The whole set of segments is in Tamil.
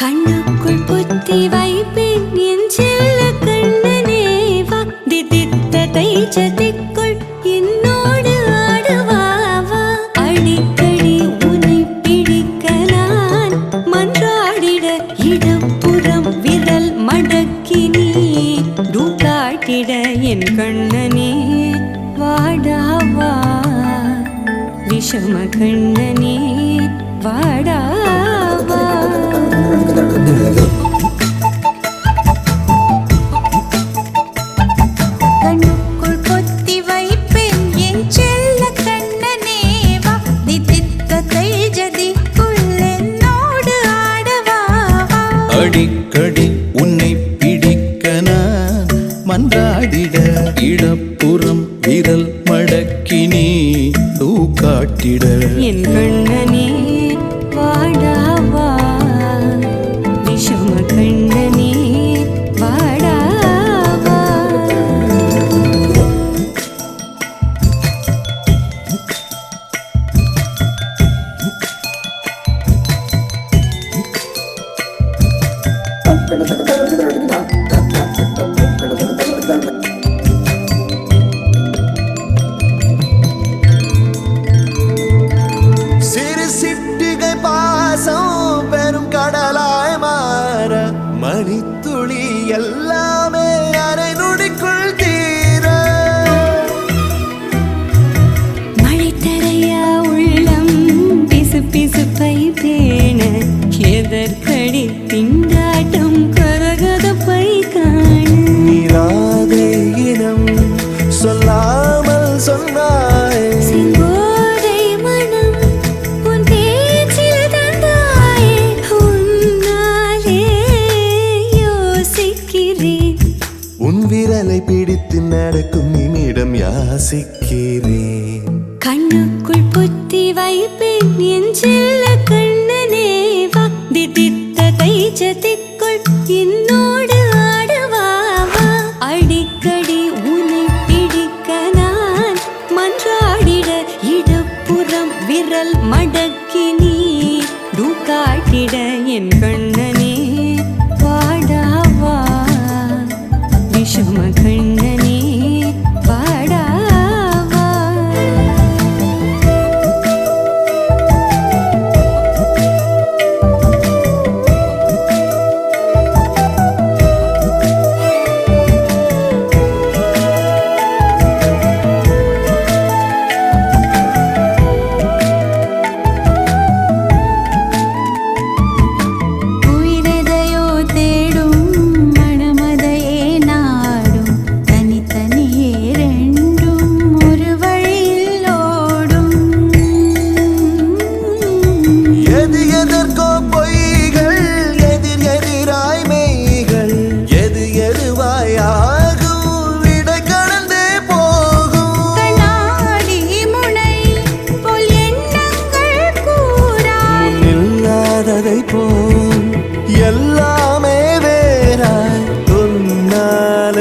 கண்ணுக்குள் புத்தி வைப்பேன் என் செல்ல கண்ணனே திதித்த தைச்சதிக்குள் என்னோடு ஆடுவாவா அடிக்கடி உனை பிடிக்க நான் மன்றாடிட இடுப்பு विषमखण्डने वाडा। 된다. நடக்கும் நிமிடம் யாசிக்கிறேன். கண்ணுக்குள் புத்தி வைப்பேன் என் செல்ல கண்ணனே வா. கை தைஜதிக்குள் என்னோடு ஆடவா அடிக்கடி உன்னை பிடிக்க நான் மன்றாடிட இடப்புறம் விரல் மடக்கி நீ காட்டிட என் முன்னில்லாததை போல் எல்லாமே வேறாய் உன்னால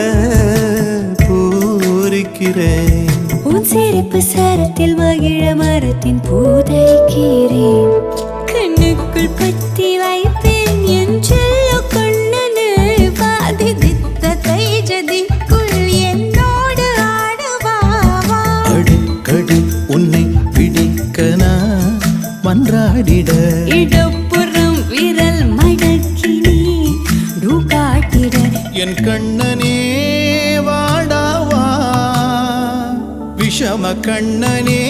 பூரிக்கிறேன். உன் சிரிப்பு சரத்தில் மகிழ மரத்தின் பூதைக்கிறேன். கண்ணுக்குள் பத்தி வைப்பேன் என் செல்ல கண்ணனு. என்னோடு வா. அடிக்கடி உன்னை பிடிக்க நான் மன்றாடிட. இடப்புறம் விரல் மடக்கி நீ காட்டிட. என் கண்ணனே வாடாவா விஷம கண்ணனே